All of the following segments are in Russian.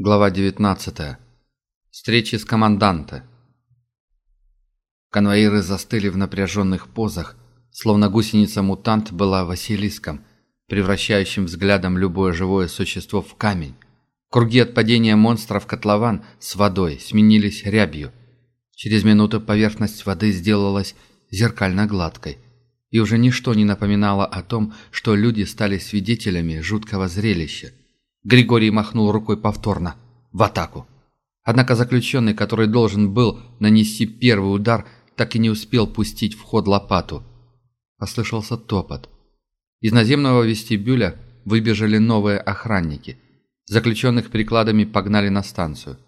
Глава 19. Встречи с команданта. Конвоиры застыли в напряженных позах, словно гусеница-мутант была Василиском, превращающим взглядом любое живое существо в камень. Круги от падения монстров котлован с водой сменились рябью. Через минуту поверхность воды сделалась зеркально-гладкой, и уже ничто не напоминало о том, что люди стали свидетелями жуткого зрелища. Григорий махнул рукой повторно. В атаку. Однако заключенный, который должен был нанести первый удар, так и не успел пустить в ход лопату. Послышался топот. Из наземного вестибюля выбежали новые охранники. Заключенных прикладами погнали на станцию.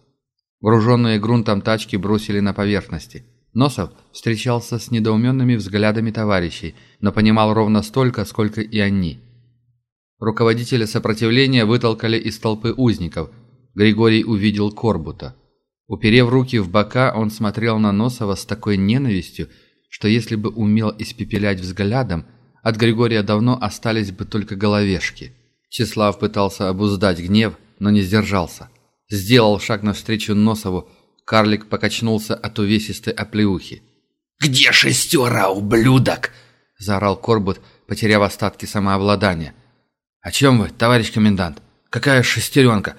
Груженные грунтом тачки бросили на поверхности. Носов встречался с недоуменными взглядами товарищей, но понимал ровно столько, сколько и они – Руководителя сопротивления вытолкали из толпы узников. Григорий увидел Корбута. Уперев руки в бока, он смотрел на Носова с такой ненавистью, что если бы умел испепелять взглядом, от Григория давно остались бы только головешки. Числав пытался обуздать гнев, но не сдержался. Сделал шаг навстречу Носову, карлик покачнулся от увесистой оплеухи. «Где шестера, ублюдок?» – заорал Корбут, потеряв остатки самообладания. «О чем вы, товарищ комендант? Какая шестеренка?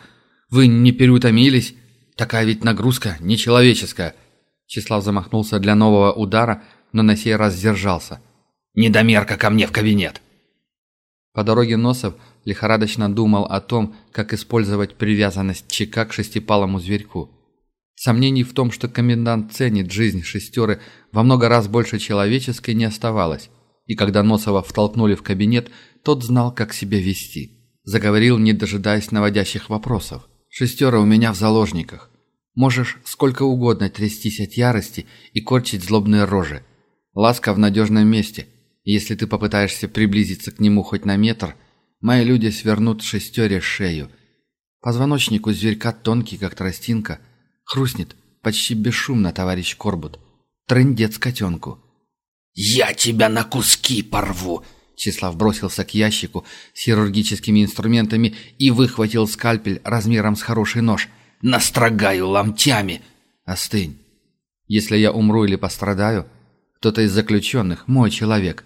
Вы не переутомились? Такая ведь нагрузка нечеловеческая!» Числав замахнулся для нового удара, но на сей раз сдержался. «Недомерка ко мне в кабинет!» По дороге Носов лихорадочно думал о том, как использовать привязанность ЧК к шестипалому зверьку. Сомнений в том, что комендант ценит жизнь шестеры во много раз больше человеческой, не оставалось и когда Носова втолкнули в кабинет, тот знал, как себя вести. Заговорил, не дожидаясь наводящих вопросов. «Шестера у меня в заложниках. Можешь сколько угодно трястись от ярости и корчить злобные рожи. Ласка в надежном месте. если ты попытаешься приблизиться к нему хоть на метр, мои люди свернут шестере шею. Позвоночник у зверька тонкий, как тростинка. Хрустнет почти бесшумно, товарищ Корбут. Трындец котенку. «Я тебя на куски порву!» Числав бросился к ящику с хирургическими инструментами и выхватил скальпель размером с хороший нож. «Настрогаю ломтями!» «Остынь. Если я умру или пострадаю, кто-то из заключенных, мой человек,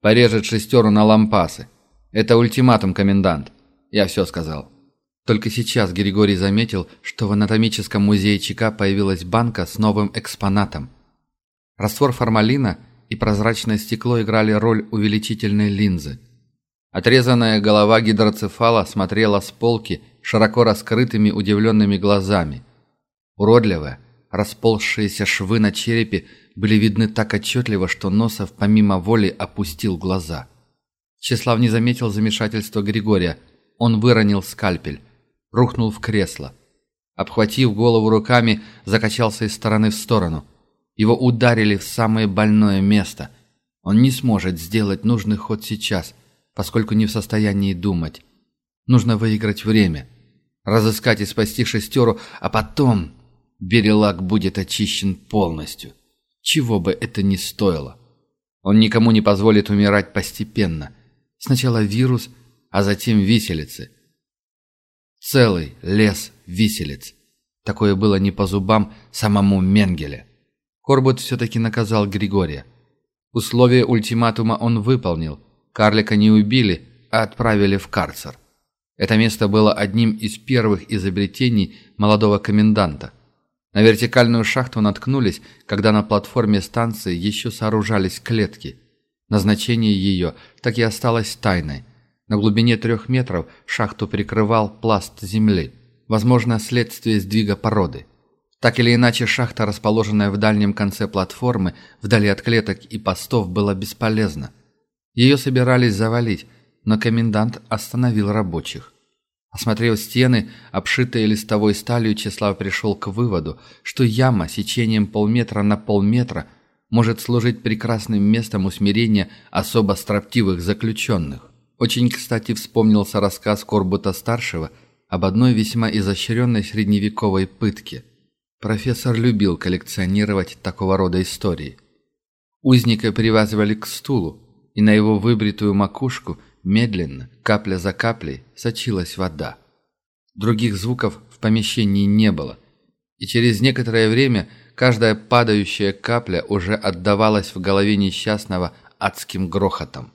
порежет шестеру на лампасы. Это ультиматум, комендант. Я все сказал». Только сейчас Григорий заметил, что в анатомическом музее ЧК появилась банка с новым экспонатом. Раствор формалина – и прозрачное стекло играли роль увеличительной линзы. Отрезанная голова гидроцефала смотрела с полки широко раскрытыми удивленными глазами. Уродливые, расползшиеся швы на черепе были видны так отчетливо, что Носов помимо воли опустил глаза. Числав не заметил замешательства Григория. Он выронил скальпель, рухнул в кресло. Обхватив голову руками, закачался из стороны в сторону – его ударили в самое больное место. Он не сможет сделать нужный ход сейчас, поскольку не в состоянии думать. Нужно выиграть время, разыскать и спасти шестеру, а потом Берелак будет очищен полностью. Чего бы это ни стоило. Он никому не позволит умирать постепенно. Сначала вирус, а затем виселицы. Целый лес виселиц. Такое было не по зубам самому Менгеле. Корбут все-таки наказал Григория. Условия ультиматума он выполнил. Карлика не убили, а отправили в карцер. Это место было одним из первых изобретений молодого коменданта. На вертикальную шахту наткнулись, когда на платформе станции еще сооружались клетки. Назначение ее так и осталось тайной. На глубине трех метров шахту прикрывал пласт земли. Возможно, следствие сдвига породы. Так или иначе, шахта, расположенная в дальнем конце платформы, вдали от клеток и постов, была бесполезна. Ее собирались завалить, но комендант остановил рабочих. Осмотрев стены, обшитые листовой сталью, Числав пришел к выводу, что яма сечением полметра на полметра может служить прекрасным местом усмирения особо строптивых заключенных. Очень кстати вспомнился рассказ Корбута-старшего об одной весьма изощренной средневековой пытке – Профессор любил коллекционировать такого рода истории. Узника привязывали к стулу, и на его выбритую макушку медленно, капля за каплей, сочилась вода. Других звуков в помещении не было, и через некоторое время каждая падающая капля уже отдавалась в голове несчастного адским грохотом.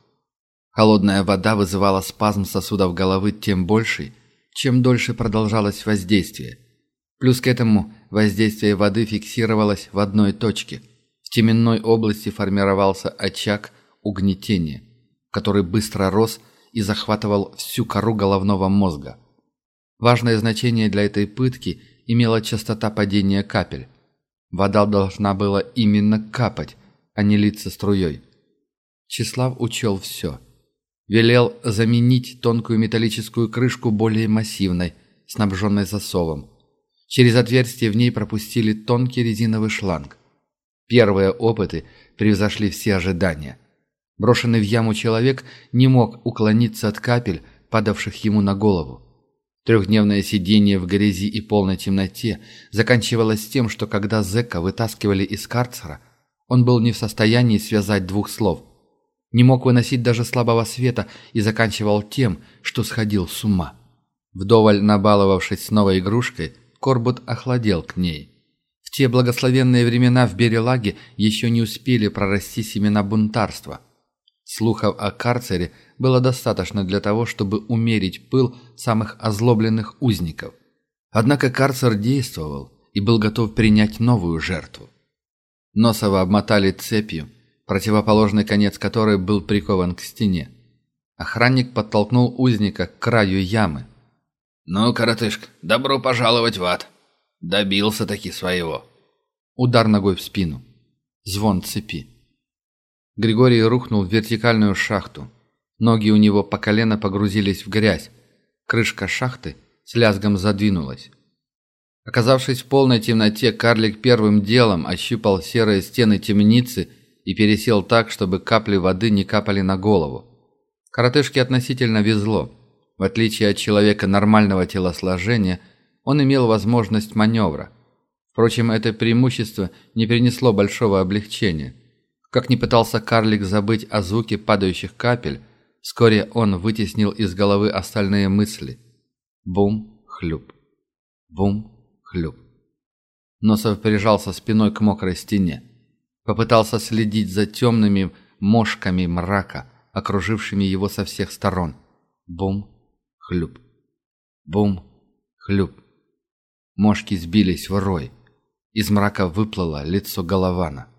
Холодная вода вызывала спазм сосудов головы тем больший, чем дольше продолжалось воздействие. Плюс к этому воздействие воды фиксировалось в одной точке. В теменной области формировался очаг угнетения, который быстро рос и захватывал всю кору головного мозга. Важное значение для этой пытки имела частота падения капель. Вода должна была именно капать, а не литься струей. Числав учел все. Велел заменить тонкую металлическую крышку более массивной, снабженной засовом. Через отверстие в ней пропустили тонкий резиновый шланг. Первые опыты превзошли все ожидания. Брошенный в яму человек не мог уклониться от капель, падавших ему на голову. Трехдневное сидение в грязи и полной темноте заканчивалось тем, что когда зэка вытаскивали из карцера, он был не в состоянии связать двух слов. Не мог выносить даже слабого света и заканчивал тем, что сходил с ума. Вдоволь набаловавшись новой игрушкой, Корбут охладел к ней. В те благословенные времена в Берелаге еще не успели прорасти семена бунтарства – Слухов о карцере было достаточно для того, чтобы умерить пыл самых озлобленных узников. Однако карцер действовал и был готов принять новую жертву. Носова обмотали цепью, противоположный конец которой был прикован к стене. Охранник подтолкнул узника к краю ямы. «Ну, коротышка, добро пожаловать в ад. Добился таки своего». Удар ногой в спину. Звон цепи. Григорий рухнул в вертикальную шахту. Ноги у него по колено погрузились в грязь. Крышка шахты с лязгом задвинулась. Оказавшись в полной темноте, карлик первым делом ощупал серые стены темницы и пересел так, чтобы капли воды не капали на голову. Коротышке относительно везло. В отличие от человека нормального телосложения, он имел возможность маневра. Впрочем, это преимущество не принесло большого облегчения. Как ни пытался карлик забыть о звуке падающих капель, вскоре он вытеснил из головы остальные мысли. Бум-хлюп. Бум-хлюп. Носов прижался спиной к мокрой стене. Попытался следить за темными мошками мрака, окружившими его со всех сторон. Бум-хлюп. Бум-хлюп. Мошки сбились в рой. Из мрака выплыло лицо Голована.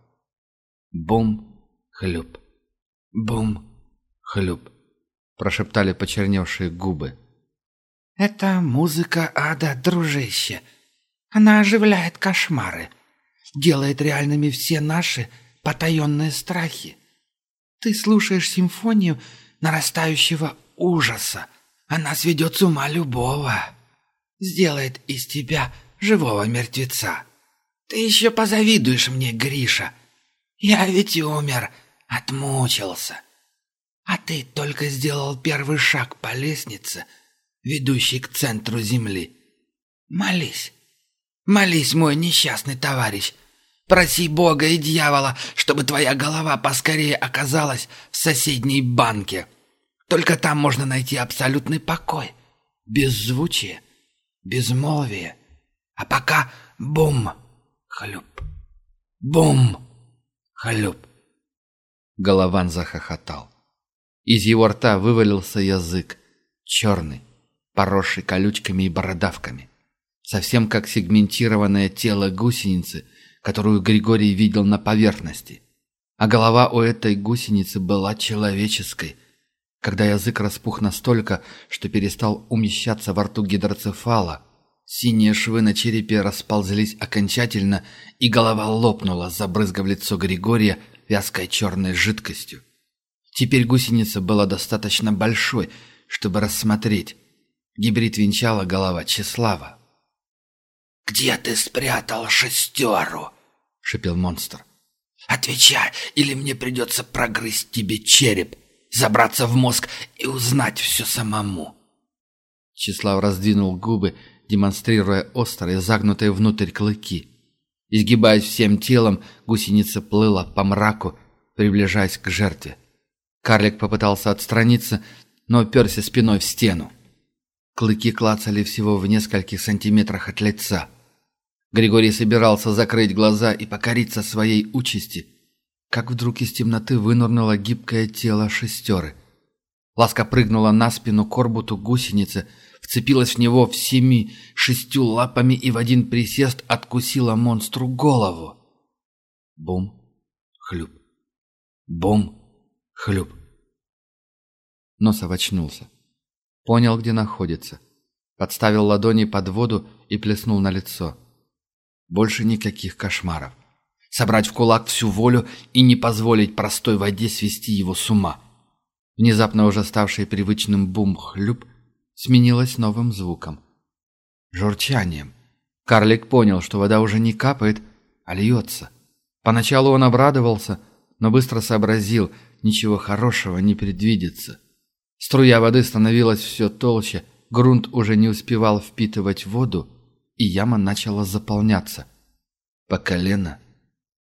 Бум-хлюп. Бум-хлюп. Прошептали почерневшие губы. «Это музыка ада, дружище. Она оживляет кошмары, делает реальными все наши потаенные страхи. Ты слушаешь симфонию нарастающего ужаса. Она сведет с ума любого. Сделает из тебя живого мертвеца. Ты еще позавидуешь мне, Гриша, я ведь умер, отмучился. А ты только сделал первый шаг по лестнице, ведущей к центру земли. Молись. Молись, мой несчастный товарищ. Проси Бога и дьявола, чтобы твоя голова поскорее оказалась в соседней банке. Только там можно найти абсолютный покой, беззвучие, безмолвие. А пока бум, хлюп, бум. Халюп!» Голован захохотал. Из его рта вывалился язык, черный, поросший колючками и бородавками. Совсем как сегментированное тело гусеницы, которую Григорий видел на поверхности. А голова у этой гусеницы была человеческой. Когда язык распух настолько, что перестал умещаться во рту гидроцефала, Синие швы на черепе расползлись окончательно, и голова лопнула, забрызгав лицо Григория вязкой черной жидкостью. Теперь гусеница была достаточно большой, чтобы рассмотреть. Гибрид венчала голова Числава. «Где ты спрятал шестеру?» — шепел монстр. «Отвечай, или мне придется прогрызть тебе череп, забраться в мозг и узнать все самому». Числав раздвинул губы демонстрируя острые, загнутые внутрь клыки. Изгибаясь всем телом, гусеница плыла по мраку, приближаясь к жертве. Карлик попытался отстраниться, но оперся спиной в стену. Клыки клацали всего в нескольких сантиметрах от лица. Григорий собирался закрыть глаза и покориться своей участи, как вдруг из темноты вынырнуло гибкое тело шестеры. Ласка прыгнула на спину корбуту гусеницы, вцепилась в него всеми шестью лапами и в один присест откусила монстру голову. Бум, хлюп, бум, хлюп. Носов очнулся. Понял, где находится. Подставил ладони под воду и плеснул на лицо. Больше никаких кошмаров. Собрать в кулак всю волю и не позволить простой воде свести его с ума. Внезапно уже ставший привычным бум-хлюп сменилось новым звуком. Журчанием. Карлик понял, что вода уже не капает, а льется. Поначалу он обрадовался, но быстро сообразил, ничего хорошего не предвидится. Струя воды становилась все толще, грунт уже не успевал впитывать воду, и яма начала заполняться. По колено,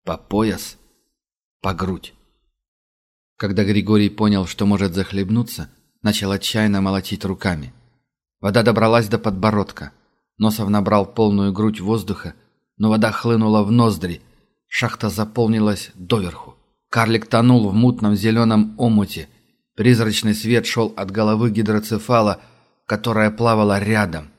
по пояс, по грудь. Когда Григорий понял, что может захлебнуться, начал отчаянно молотить руками. Вода добралась до подбородка. Носов набрал полную грудь воздуха, но вода хлынула в ноздри. Шахта заполнилась доверху. Карлик тонул в мутном зеленом омуте, Призрачный свет шел от головы гидроцефала, которая плавала рядом.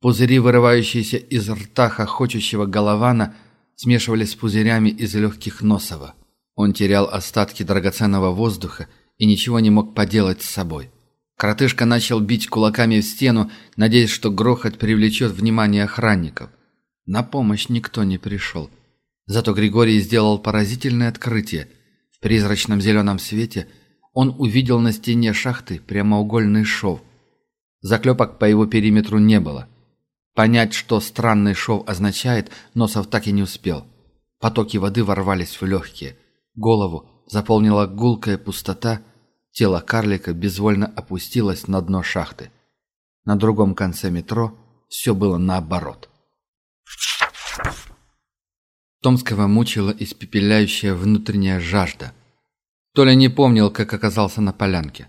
Пузыри, вырывающиеся из рта хохочущего голована, смешивались с пузырями из легких Носова. Он терял остатки драгоценного воздуха и ничего не мог поделать с собой. Коротышка начал бить кулаками в стену, надеясь, что грохот привлечет внимание охранников. На помощь никто не пришел. Зато Григорий сделал поразительное открытие. В призрачном зеленом свете – он увидел на стене шахты прямоугольный шов. Заклепок по его периметру не было. Понять, что странный шов означает, Носов так и не успел. Потоки воды ворвались в легкие. Голову заполнила гулкая пустота, тело карлика безвольно опустилось на дно шахты. На другом конце метро все было наоборот. Томского мучила испепеляющая внутренняя жажда – Толя не помнил, как оказался на полянке.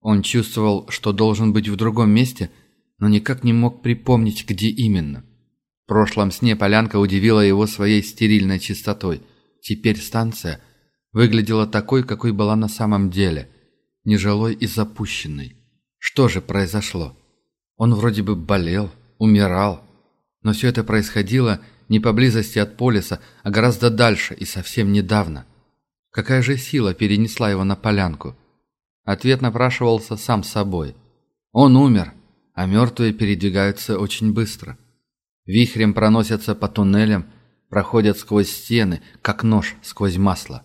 Он чувствовал, что должен быть в другом месте, но никак не мог припомнить, где именно. В прошлом сне полянка удивила его своей стерильной чистотой. Теперь станция выглядела такой, какой была на самом деле, нежилой и запущенной. Что же произошло? Он вроде бы болел, умирал, но все это происходило не поблизости от полиса, а гораздо дальше и совсем недавно – Какая же сила перенесла его на полянку? Ответ напрашивался сам собой. Он умер, а мертвые передвигаются очень быстро. Вихрем проносятся по туннелям, проходят сквозь стены, как нож сквозь масло.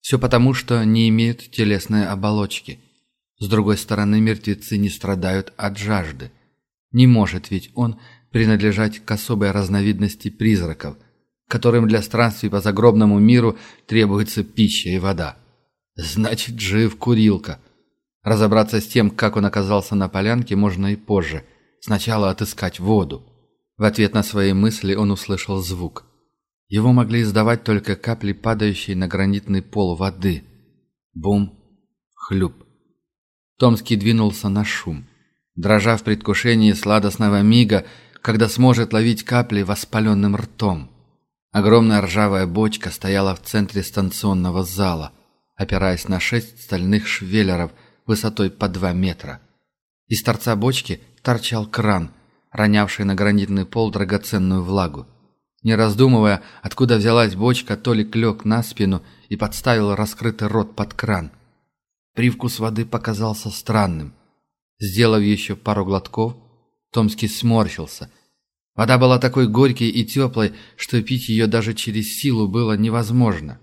Все потому, что не имеют телесной оболочки. С другой стороны, мертвецы не страдают от жажды. Не может ведь он принадлежать к особой разновидности призраков – которым для странствий по загробному миру требуется пища и вода. Значит, жив курилка. Разобраться с тем, как он оказался на полянке, можно и позже. Сначала отыскать воду. В ответ на свои мысли он услышал звук. Его могли издавать только капли, падающие на гранитный пол воды. Бум, хлюп. Томский двинулся на шум, дрожа в предвкушении сладостного мига, когда сможет ловить капли воспаленным ртом. Огромная ржавая бочка стояла в центре станционного зала, опираясь на шесть стальных швеллеров высотой по два метра. Из торца бочки торчал кран, ронявший на гранитный пол драгоценную влагу. Не раздумывая, откуда взялась бочка, Толик лег на спину и подставил раскрытый рот под кран. Привкус воды показался странным. Сделав еще пару глотков, Томский сморщился Вода была такой горькой и теплой, что пить ее даже через силу было невозможно.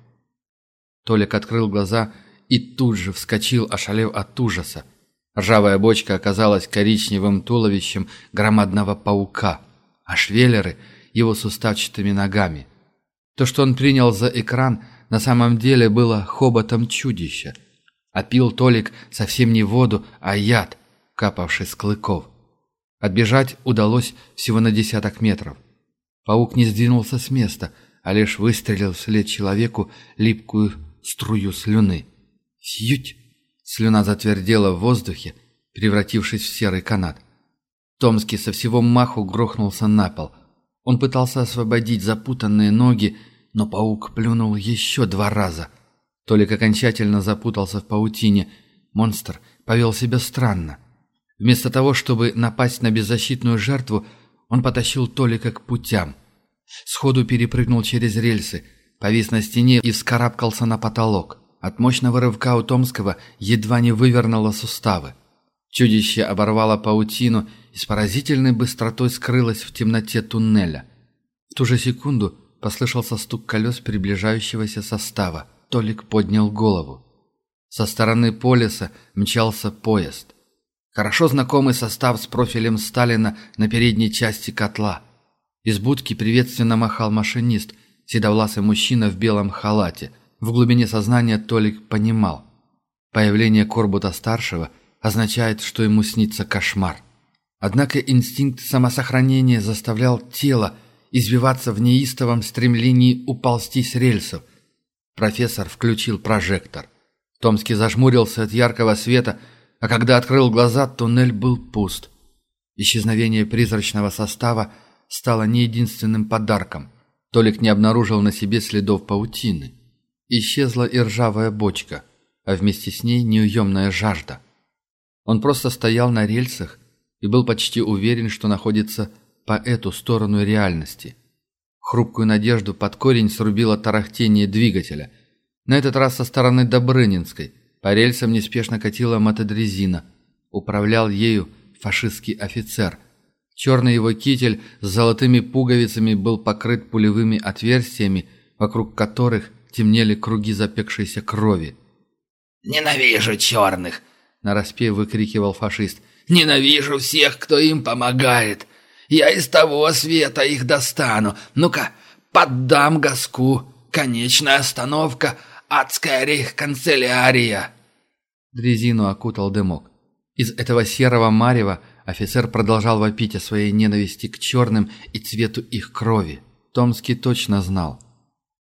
Толик открыл глаза и тут же вскочил, ошалев от ужаса. Ржавая бочка оказалась коричневым туловищем громадного паука, а швеллеры — его суставчатыми ногами. То, что он принял за экран, на самом деле было хоботом чудища. А пил Толик совсем не воду, а яд, капавший с клыков. Отбежать удалось всего на десяток метров. Паук не сдвинулся с места, а лишь выстрелил вслед человеку липкую струю слюны. Фьють! Слюна затвердела в воздухе, превратившись в серый канат. Томский со всего маху грохнулся на пол. Он пытался освободить запутанные ноги, но паук плюнул еще два раза. Толик окончательно запутался в паутине. Монстр повел себя странно. Вместо того, чтобы напасть на беззащитную жертву, он потащил Толика к путям. Сходу перепрыгнул через рельсы, повис на стене и вскарабкался на потолок. От мощного рывка у Томского едва не вывернуло суставы. Чудище оборвало паутину и с поразительной быстротой скрылось в темноте туннеля. В ту же секунду послышался стук колес приближающегося состава. Толик поднял голову. Со стороны полиса мчался поезд. Хорошо знакомый состав с профилем Сталина на передней части котла. Из будки приветственно махал машинист, седовласый мужчина в белом халате. В глубине сознания Толик понимал. Появление Корбута-старшего означает, что ему снится кошмар. Однако инстинкт самосохранения заставлял тело избиваться в неистовом стремлении уползти с рельсов. Профессор включил прожектор. Томский зажмурился от яркого света, а когда открыл глаза, туннель был пуст. Исчезновение призрачного состава стало не единственным подарком. Толик не обнаружил на себе следов паутины. Исчезла и ржавая бочка, а вместе с ней неуемная жажда. Он просто стоял на рельсах и был почти уверен, что находится по эту сторону реальности. Хрупкую надежду под корень срубило тарахтение двигателя. На этот раз со стороны Добрынинской – по рельсам неспешно катила мотодрезина. Управлял ею фашистский офицер. Черный его китель с золотыми пуговицами был покрыт пулевыми отверстиями, вокруг которых темнели круги запекшейся крови. «Ненавижу черных!» — нараспев выкрикивал фашист. «Ненавижу всех, кто им помогает! Я из того света их достану! Ну-ка, поддам газку! Конечная остановка — адская рейх-канцелярия!» Дрезину окутал дымок. Из этого серого марева офицер продолжал вопить о своей ненависти к черным и цвету их крови. Томский точно знал.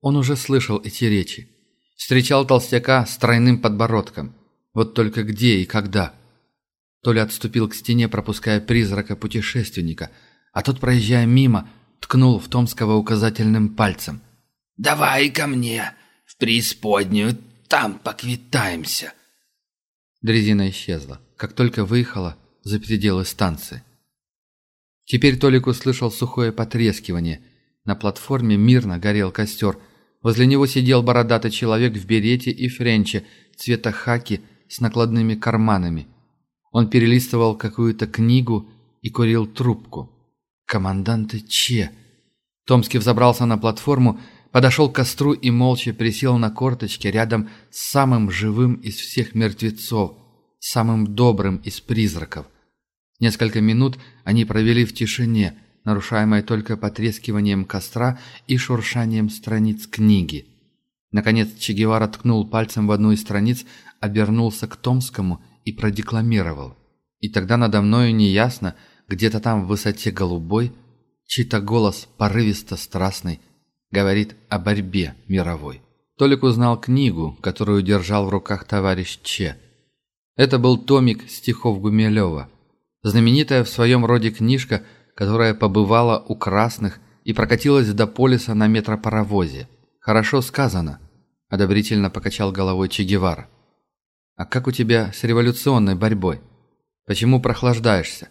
Он уже слышал эти речи. Встречал толстяка с тройным подбородком. Вот только где и когда. Толя отступил к стене, пропуская призрака путешественника, а тот, проезжая мимо, ткнул в Томского указательным пальцем. «Давай ко мне, в преисподнюю, там поквитаемся». Дрезина исчезла, как только выехала за пределы станции. Теперь Толик услышал сухое потрескивание. На платформе мирно горел костер. Возле него сидел бородатый человек в берете и френче цвета хаки с накладными карманами. Он перелистывал какую-то книгу и курил трубку. «Команданты Че!» Томский взобрался на платформу, подошел к костру и молча присел на корточки рядом с самым живым из всех мертвецов, самым добрым из призраков. Несколько минут они провели в тишине, нарушаемой только потрескиванием костра и шуршанием страниц книги. Наконец Че Гевара ткнул пальцем в одну из страниц, обернулся к Томскому и продекламировал. И тогда надо мною неясно, где-то там в высоте голубой, чей-то голос порывисто-страстный говорит о борьбе мировой. Толик узнал книгу, которую держал в руках товарищ Че. Это был томик стихов Гумилева. Знаменитая в своем роде книжка, которая побывала у красных и прокатилась до полиса на метропаровозе. «Хорошо сказано», — одобрительно покачал головой Че Гевара. «А как у тебя с революционной борьбой? Почему прохлаждаешься?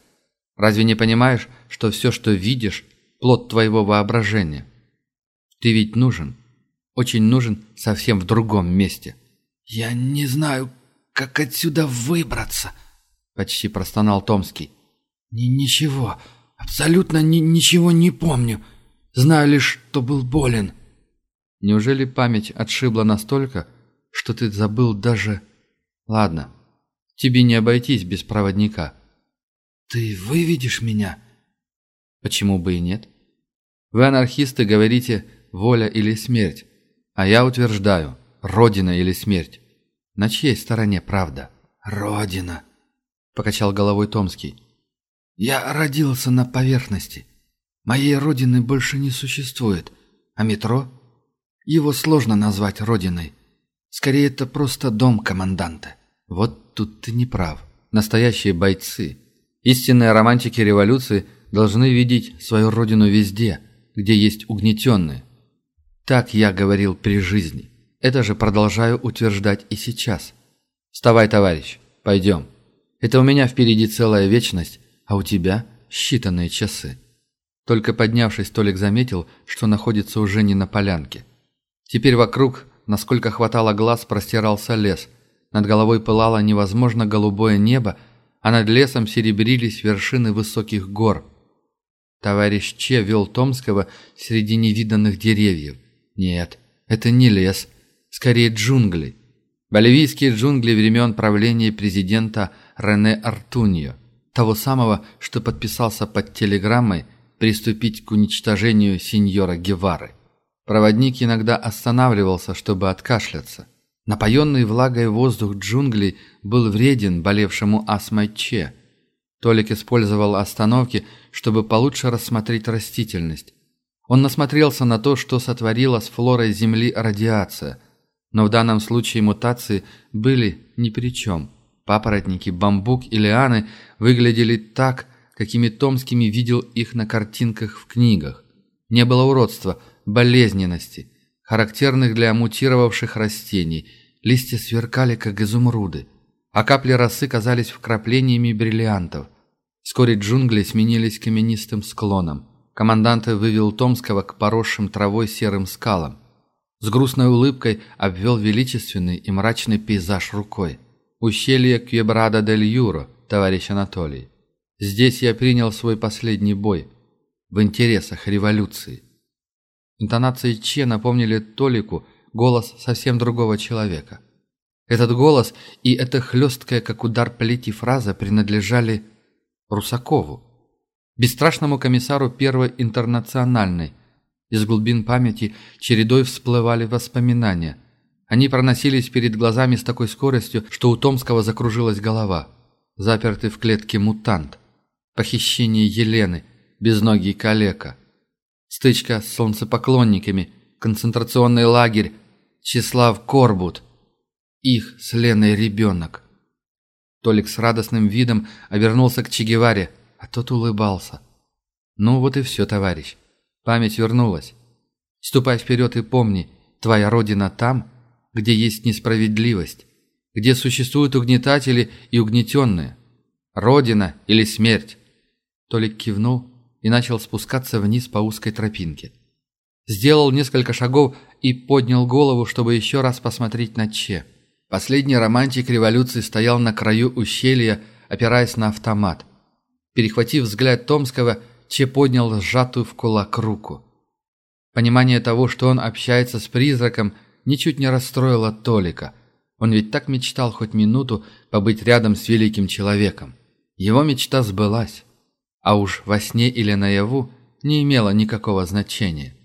Разве не понимаешь, что все, что видишь, плод твоего воображения?» Ты ведь нужен. Очень нужен совсем в другом месте. Я не знаю, как отсюда выбраться, почти простонал Томский. Ни ничего, абсолютно ни ничего не помню. Знаю лишь, что был болен. Неужели память отшибла настолько, что ты забыл даже... Ладно, тебе не обойтись без проводника. Ты выведешь меня? Почему бы и нет? Вы, анархисты, говорите воля или смерть. А я утверждаю, родина или смерть. На чьей стороне правда? Родина, покачал головой Томский. Я родился на поверхности. Моей родины больше не существует. А метро? Его сложно назвать родиной. Скорее, это просто дом команданта. Вот тут ты не прав. Настоящие бойцы. Истинные романтики революции должны видеть свою родину везде, где есть угнетенные. Так я говорил при жизни. Это же продолжаю утверждать и сейчас. Вставай, товарищ, пойдем. Это у меня впереди целая вечность, а у тебя считанные часы. Только поднявшись, Толик заметил, что находится уже не на полянке. Теперь вокруг, насколько хватало глаз, простирался лес. Над головой пылало невозможно голубое небо, а над лесом серебрились вершины высоких гор. Товарищ Че вел Томского среди невиданных деревьев. Нет, это не лес, скорее джунгли. Боливийские джунгли времен правления президента Рене Артуньо, того самого, что подписался под телеграммой приступить к уничтожению сеньора Гевары. Проводник иногда останавливался, чтобы откашляться. Напоенный влагой воздух джунглей был вреден болевшему астмой Че. Толик использовал остановки, чтобы получше рассмотреть растительность. Он насмотрелся на то, что сотворила с флорой Земли радиация. Но в данном случае мутации были ни при чем. Папоротники, бамбук и лианы выглядели так, какими Томскими видел их на картинках в книгах. Не было уродства, болезненности, характерных для мутировавших растений. Листья сверкали, как изумруды, а капли росы казались вкраплениями бриллиантов. Вскоре джунгли сменились каменистым склоном. Командант вывел Томского к поросшим травой серым скалам. С грустной улыбкой обвел величественный и мрачный пейзаж рукой. «Ущелье Кьебрада дель Юро, товарищ Анатолий. Здесь я принял свой последний бой. В интересах революции». Интонации Че напомнили Толику голос совсем другого человека. Этот голос и эта хлесткая, как удар плети фраза принадлежали Русакову. Бесстрашному комиссару Первой Интернациональной. Из глубин памяти чередой всплывали воспоминания. Они проносились перед глазами с такой скоростью, что у Томского закружилась голова. Запертый в клетке мутант. Похищение Елены. Безногий калека. Стычка с солнцепоклонниками. Концентрационный лагерь. Числав Корбут. Их с Леной ребенок. Толик с радостным видом обернулся к Че Геваре – а тот улыбался. «Ну вот и все, товарищ. Память вернулась. Ступай вперед и помни, твоя родина там, где есть несправедливость, где существуют угнетатели и угнетенные. Родина или смерть?» Толик кивнул и начал спускаться вниз по узкой тропинке. Сделал несколько шагов и поднял голову, чтобы еще раз посмотреть на Че. Последний романтик революции стоял на краю ущелья, опираясь на автомат – Перехватив взгляд Томского, Че поднял сжатую в кулак руку. Понимание того, что он общается с призраком, ничуть не расстроило Толика. Он ведь так мечтал хоть минуту побыть рядом с великим человеком. Его мечта сбылась. А уж во сне или наяву не имело никакого значения.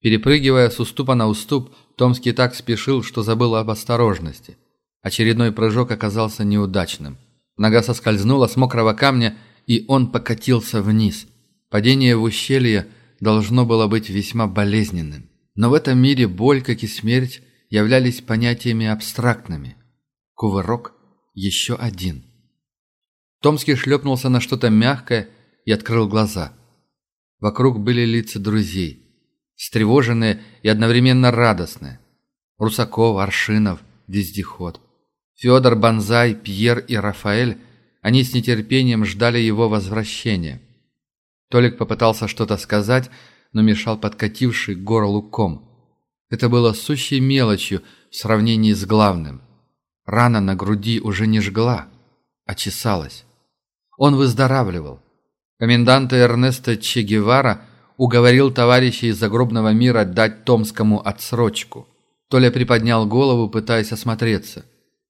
Перепрыгивая с уступа на уступ, Томский так спешил, что забыл об осторожности. Очередной прыжок оказался неудачным. Нога соскользнула с мокрого камня и он покатился вниз. Падение в ущелье должно было быть весьма болезненным. Но в этом мире боль, как и смерть, являлись понятиями абстрактными. Кувырок еще один. Томский шлепнулся на что-то мягкое и открыл глаза. Вокруг были лица друзей, встревоженные и одновременно радостные. Русаков, Аршинов, Вездеход. Федор, Бонзай, Пьер и Рафаэль – они с нетерпением ждали его возвращения. Толик попытался что-то сказать, но мешал подкативший к горлу ком. Это было сущей мелочью в сравнении с главным. Рана на груди уже не жгла, а чесалась. Он выздоравливал. Комендант Эрнесто Че Гевара уговорил товарищей из загробного мира дать Томскому отсрочку. Толя приподнял голову, пытаясь осмотреться.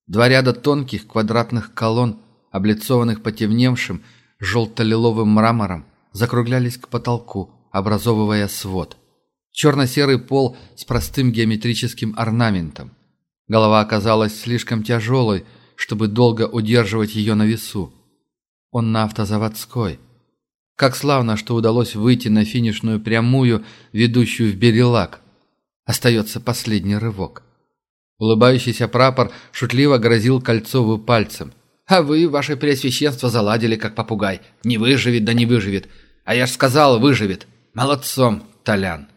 Два ряда тонких квадратных колонн облицованных потемневшим желто-лиловым мрамором, закруглялись к потолку, образовывая свод. Черно-серый пол с простым геометрическим орнаментом. Голова оказалась слишком тяжелой, чтобы долго удерживать ее на весу. Он на автозаводской. Как славно, что удалось выйти на финишную прямую, ведущую в Берилак. Остается последний рывок. Улыбающийся прапор шутливо грозил Кольцову пальцем – А вы, ваше преосвященство, заладили, как попугай. Не выживет, да не выживет. А я ж сказал, выживет. Молодцом, Толян.